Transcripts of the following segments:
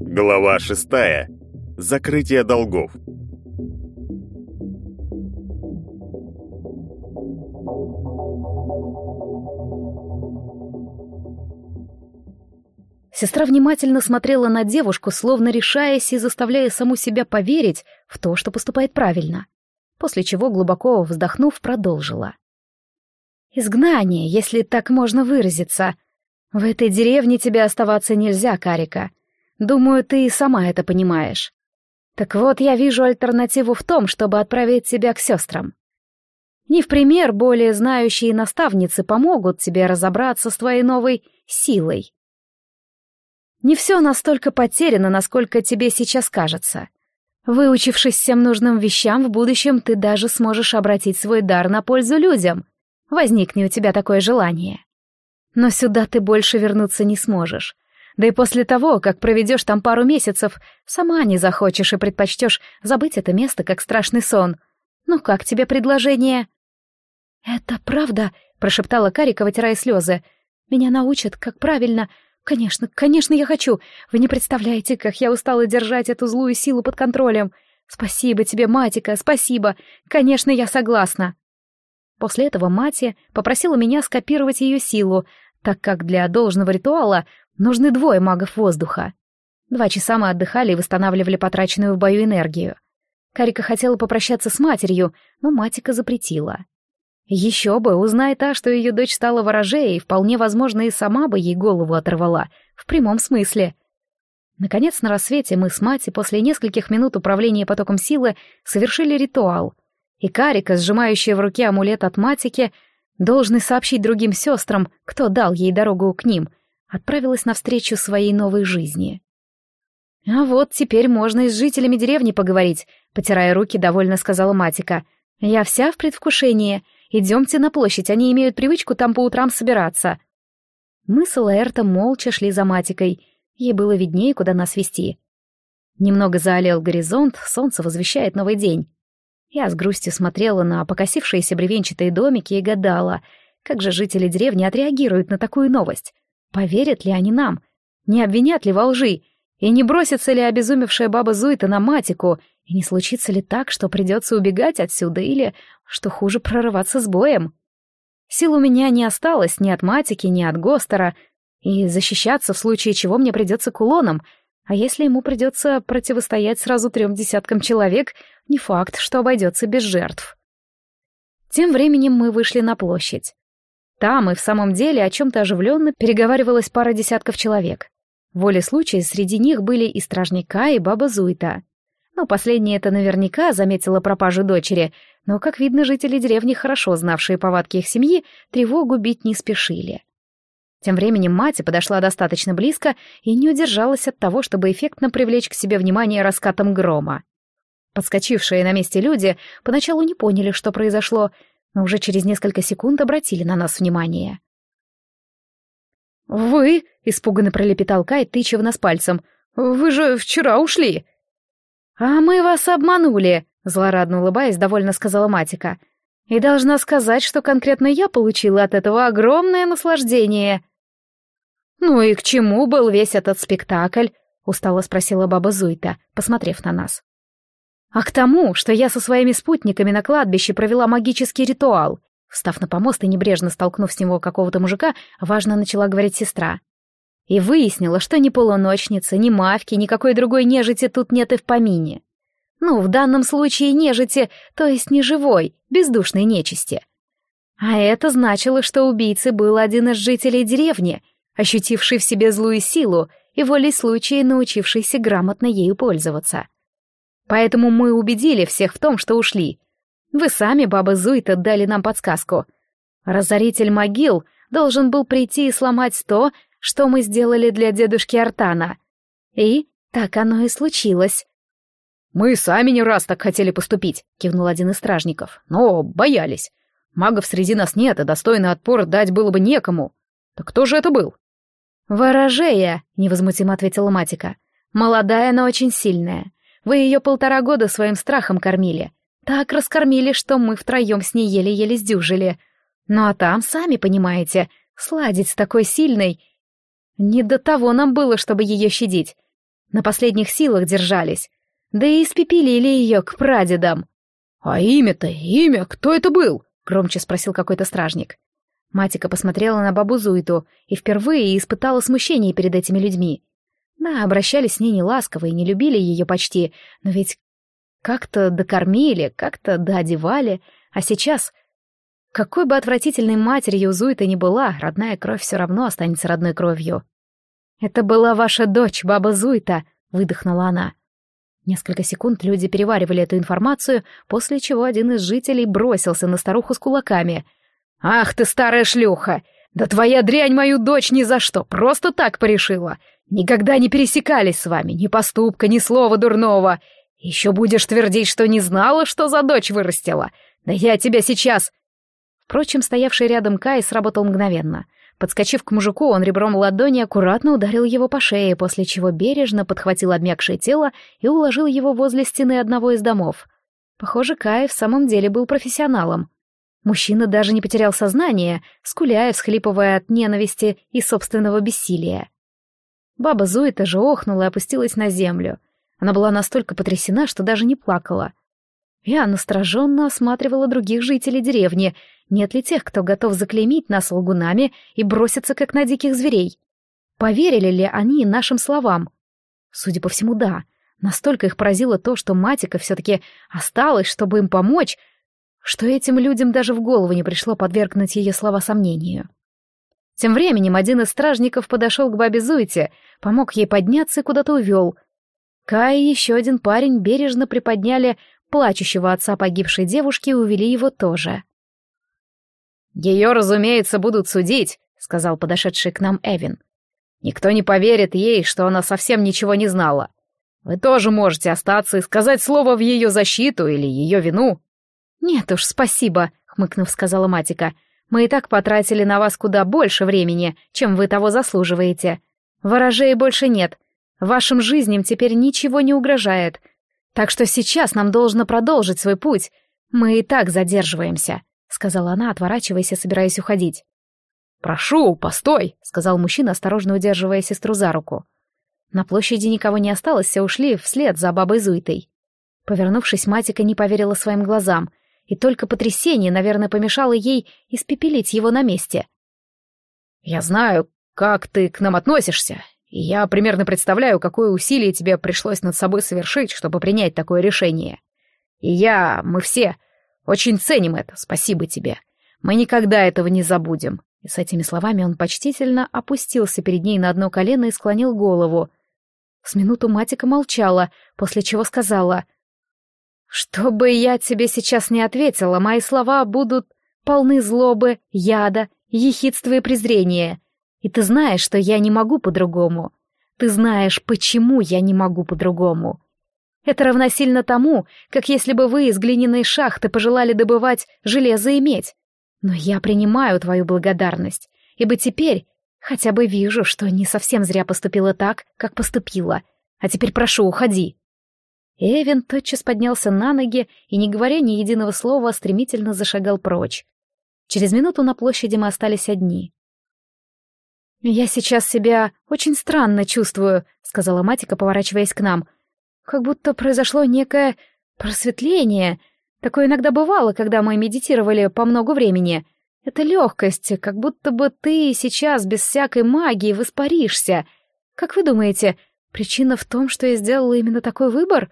Глава шестая. Закрытие долгов. Сестра внимательно смотрела на девушку, словно решаясь и заставляя саму себя поверить в то, что поступает правильно, после чего, глубоко вздохнув, продолжила. «Изгнание, если так можно выразиться. В этой деревне тебе оставаться нельзя, Карика. Думаю, ты и сама это понимаешь. Так вот, я вижу альтернативу в том, чтобы отправить тебя к сестрам. Не в пример более знающие наставницы помогут тебе разобраться с твоей новой силой. Не все настолько потеряно, насколько тебе сейчас кажется. Выучившись всем нужным вещам, в будущем ты даже сможешь обратить свой дар на пользу людям. Возникнет у тебя такое желание. Но сюда ты больше вернуться не сможешь. Да и после того, как проведешь там пару месяцев, сама не захочешь и предпочтешь забыть это место, как страшный сон. Ну как тебе предложение?» «Это правда?» — прошептала Карика, вытирая слезы. «Меня научат, как правильно. «Конечно, конечно, я хочу. Вы не представляете, как я устала держать эту злую силу под контролем. Спасибо тебе, Матика, спасибо. Конечно, я согласна». После этого Мати попросила меня скопировать ее силу, так как для должного ритуала нужны двое магов воздуха. Два часа мы отдыхали и восстанавливали потраченную в бою энергию. Карика хотела попрощаться с матерью, но Матика запретила. Еще бы, узнай та, что ее дочь стала ворожеей, вполне возможно, и сама бы ей голову оторвала, в прямом смысле. Наконец, на рассвете мы с Мати после нескольких минут управления потоком силы совершили ритуал, и Карика, сжимающая в руке амулет от Матики, должный сообщить другим сестрам, кто дал ей дорогу к ним, отправилась навстречу своей новой жизни. «А вот теперь можно и с жителями деревни поговорить», — потирая руки, довольно сказала Матика. «Я вся в предвкушении. Идемте на площадь, они имеют привычку там по утрам собираться». Мы с Лаэртом молча шли за Матикой. Ей было виднее, куда нас вести. Немного заолел горизонт, солнце возвещает новый день. Я с грустью смотрела на покосившиеся бревенчатые домики и гадала, как же жители деревни отреагируют на такую новость. Поверят ли они нам? Не обвинят ли во лжи? И не бросится ли обезумевшая баба Зуйта на Матику? И не случится ли так, что придется убегать отсюда или что хуже прорываться с боем. Сил у меня не осталось ни от Матики, ни от Гостера, и защищаться в случае чего мне придется кулоном, а если ему придется противостоять сразу трем десяткам человек, не факт, что обойдется без жертв. Тем временем мы вышли на площадь. Там и в самом деле о чем-то оживленно переговаривалась пара десятков человек. Воле случая среди них были и стражника, и баба Зуйта. Ну, последняя это наверняка заметила пропажу дочери, но, как видно, жители деревни, хорошо знавшие повадки их семьи, тревогу бить не спешили. Тем временем мать подошла достаточно близко и не удержалась от того, чтобы эффектно привлечь к себе внимание раскатом грома. Подскочившие на месте люди поначалу не поняли, что произошло, но уже через несколько секунд обратили на нас внимание. «Вы?» — испуганно пролепетал Кай, тыча в нас пальцем. «Вы же вчера ушли!» «А мы вас обманули», — злорадно улыбаясь, довольно сказала Матика. «И должна сказать, что конкретно я получила от этого огромное наслаждение». «Ну и к чему был весь этот спектакль?» — устало спросила баба Зуйта, посмотрев на нас. «А к тому, что я со своими спутниками на кладбище провела магический ритуал», Встав на помост и небрежно столкнув с него какого-то мужика, важно начала говорить сестра. И выяснила, что ни полуночницы, ни мавки, никакой другой нежити тут нет и в помине. Ну, в данном случае нежити, то есть не живой, бездушной нечисти. А это значило, что убийцей был один из жителей деревни, ощутивший в себе злую силу и волей случая научившийся грамотно ею пользоваться. Поэтому мы убедили всех в том, что ушли. Вы сами, баба Зуйта, дали нам подсказку. Разоритель могил должен был прийти и сломать то, что мы сделали для дедушки Артана. И так оно и случилось. «Мы сами не раз так хотели поступить», — кивнул один из стражников, — «но боялись. Магов среди нас нет, и достойный отпор дать было бы некому. Так кто же это был?» «Ворожея», — невозмутимо ответила Матика. «Молодая, но очень сильная. Вы ее полтора года своим страхом кормили. Так раскормили, что мы втроем с ней еле-еле сдюжили. Ну а там, сами понимаете, сладить с такой сильной... Не до того нам было, чтобы ее щадить. На последних силах держались. Да и испепелили ее к прадедам. «А имя-то, имя, кто это был?» — громче спросил какой-то стражник. Матика посмотрела на бабу Зуиту и впервые испытала смущение перед этими людьми. Да, обращались с ней неласково и не любили ее почти, но ведь как-то докормили, как-то доодевали, а сейчас... Какой бы отвратительной матерью Зуита ни была, родная кровь все равно останется родной кровью. «Это была ваша дочь, баба Зуита», — выдохнула она. Несколько секунд люди переваривали эту информацию, после чего один из жителей бросился на старуху с кулаками. «Ах ты, старая шлюха! Да твоя дрянь мою дочь ни за что, просто так порешила! Никогда не пересекались с вами, ни поступка, ни слова дурного! Еще будешь твердить, что не знала, что за дочь вырастила! Да я тебя сейчас...» Впрочем, стоявший рядом Кай сработал мгновенно — Подскочив к мужику, он ребром ладони аккуратно ударил его по шее, после чего бережно подхватил обмякшее тело и уложил его возле стены одного из домов. Похоже, Кай в самом деле был профессионалом. Мужчина даже не потерял сознание, скуляя, всхлипывая от ненависти и собственного бессилия. Баба Зуита же охнула и опустилась на землю. Она была настолько потрясена, что даже не плакала. Я настороженно осматривала других жителей деревни, нет ли тех, кто готов заклеймить нас лгунами и броситься, как на диких зверей? Поверили ли они нашим словам? Судя по всему, да. Настолько их поразило то, что Матика все-таки осталась, чтобы им помочь, что этим людям даже в голову не пришло подвергнуть ее слова сомнению. Тем временем один из стражников подошел к бабе Зуйте, помог ей подняться и куда-то увел. Кай и еще один парень бережно приподняли плачущего отца погибшей девушки и увели его тоже. «Ее, разумеется, будут судить», — сказал подошедший к нам Эвин. «Никто не поверит ей, что она совсем ничего не знала. Вы тоже можете остаться и сказать слово в ее защиту или ее вину». «Нет уж, спасибо», — хмыкнув, сказала Матика. «Мы и так потратили на вас куда больше времени, чем вы того заслуживаете. Ворожей больше нет. Вашим жизням теперь ничего не угрожает. Так что сейчас нам должно продолжить свой путь. Мы и так задерживаемся» сказала она, отворачиваясь и собираясь уходить. «Прошу, постой!» — сказал мужчина, осторожно удерживая сестру за руку. На площади никого не осталось, все ушли вслед за бабой Зуйтой. Повернувшись, Матика не поверила своим глазам, и только потрясение, наверное, помешало ей испепелить его на месте. «Я знаю, как ты к нам относишься, я примерно представляю, какое усилие тебе пришлось над собой совершить, чтобы принять такое решение. И я, мы все, очень ценим это, спасибо тебе. Мы никогда этого не забудем». И с этими словами он почтительно опустился перед ней на одно колено и склонил голову. С минуту Матика молчала, после чего сказала, «Что бы я тебе сейчас не ответила, мои слова будут полны злобы, яда, ехидства и презрения. И ты знаешь, что я не могу по-другому. Ты знаешь, почему я не могу по-другому. Это равносильно тому, как если бы вы из глиняной шахты пожелали добывать железо и медь. Но я принимаю твою благодарность, ибо теперь хотя бы вижу, что не совсем зря поступила так, как поступила. А теперь прошу, уходи». Эвен тотчас поднялся на ноги и, не говоря ни единого слова, стремительно зашагал прочь. Через минуту на площади мы остались одни. «Я сейчас себя очень странно чувствую», — сказала Матика, поворачиваясь к нам — как будто произошло некое просветление. Такое иногда бывало, когда мы медитировали по много времени. Это легкость, как будто бы ты сейчас без всякой магии воспаришься. Как вы думаете, причина в том, что я сделала именно такой выбор?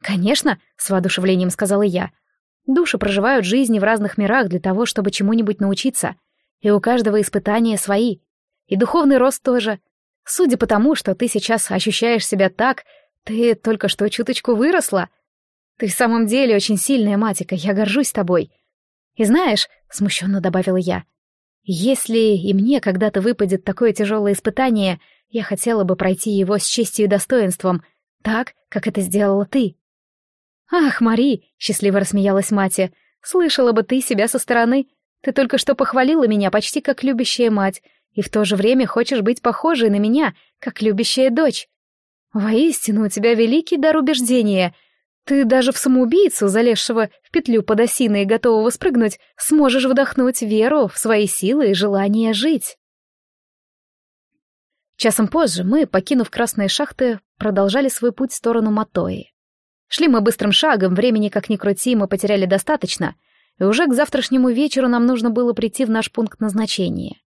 Конечно, с воодушевлением сказала я. Души проживают жизни в разных мирах для того, чтобы чему-нибудь научиться. И у каждого испытания свои. И духовный рост тоже. Судя по тому, что ты сейчас ощущаешь себя так, ты только что чуточку выросла. Ты в самом деле очень сильная, Матика, я горжусь тобой. И знаешь, смущенно добавила я, если и мне когда-то выпадет такое тяжелое испытание, я хотела бы пройти его с честью и достоинством, так, как это сделала ты. Ах, Мари, счастливо рассмеялась Мати, слышала бы ты себя со стороны. Ты только что похвалила меня почти как любящая мать, и в то же время хочешь быть похожей на меня, как любящая дочь. «Воистину, у тебя великий дар убеждения. Ты даже в самоубийцу, залезшего в петлю под осиной и готового спрыгнуть, сможешь вдохнуть веру в свои силы и желание жить. Часом позже мы, покинув красные шахты, продолжали свой путь в сторону Матои. Шли мы быстрым шагом, времени как ни крути, мы потеряли достаточно, и уже к завтрашнему вечеру нам нужно было прийти в наш пункт назначения.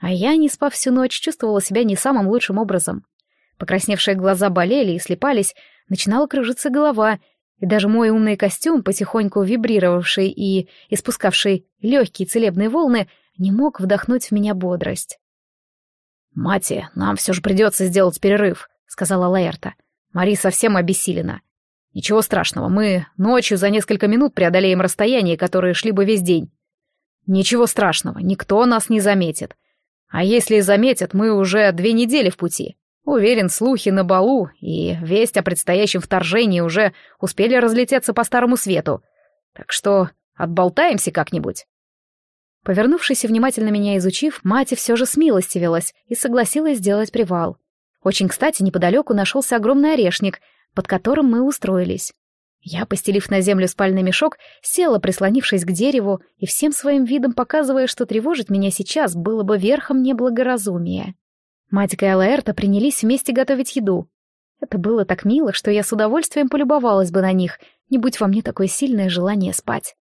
А я, не спав всю ночь, чувствовала себя не самым лучшим образом. Покрасневшие глаза болели и слепались, начинала кружиться голова, и даже мой умный костюм, потихоньку вибрировавший и испускавший легкие целебные волны, не мог вдохнуть в меня бодрость. «Мати, нам все же придется сделать перерыв», — сказала Лаэрта. «Мари совсем обессилена. Ничего страшного, мы ночью за несколько минут преодолеем расстояние, которое шли бы весь день. Ничего страшного, никто нас не заметит. А если заметят, мы уже две недели в пути. Уверен, слухи на балу и весть о предстоящем вторжении уже успели разлететься по старому свету. Так что отболтаемся как-нибудь. Повернувшись и внимательно меня изучив, мать все же смилостивилась и согласилась сделать привал. Очень кстати, неподалеку нашелся огромный орешник, под которым мы устроились. Я, постелив на землю спальный мешок, села, прислонившись к дереву, и всем своим видом показывая, что тревожить меня сейчас было бы верхом неблагоразумия. Матика и Алаэрта принялись вместе готовить еду. Это было так мило, что я с удовольствием полюбовалась бы на них, не будь во мне такое сильное желание спать.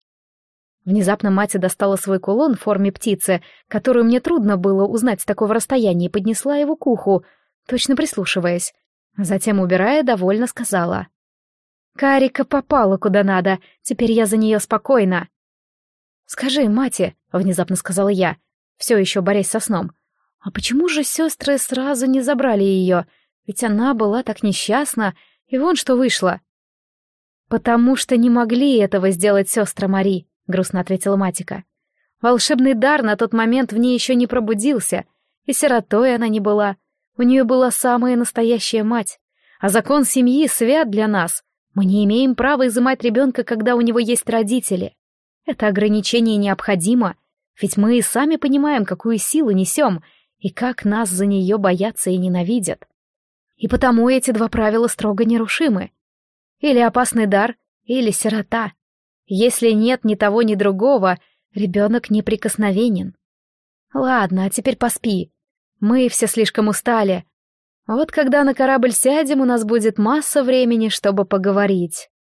Внезапно мать достала свой кулон в форме птицы, которую мне трудно было узнать с такого расстояния, и поднесла его к уху, точно прислушиваясь. Затем, убирая, довольно сказала. «Карика попала куда надо, теперь я за нее спокойна». «Скажи, мати», — внезапно сказала я, все еще борясь со сном, «а почему же сестры сразу не забрали ее? Ведь она была так несчастна, и вон что вышло». «Потому что не могли этого сделать сестры Мари», — грустно ответила Матика. «Волшебный дар на тот момент в ней еще не пробудился, и сиротой она не была. У нее была самая настоящая мать. А закон семьи свят для нас. Мы не имеем права изымать ребенка, когда у него есть родители. Это ограничение необходимо, ведь мы и сами понимаем, какую силу несем, и как нас за нее боятся и ненавидят. И потому эти два правила строго нерушимы. Или опасный дар, или сирота. Если нет ни того, ни другого, ребенок неприкосновенен. Ладно, а теперь поспи. Мы все слишком устали. Вот когда на корабль сядем, у нас будет масса времени, чтобы поговорить.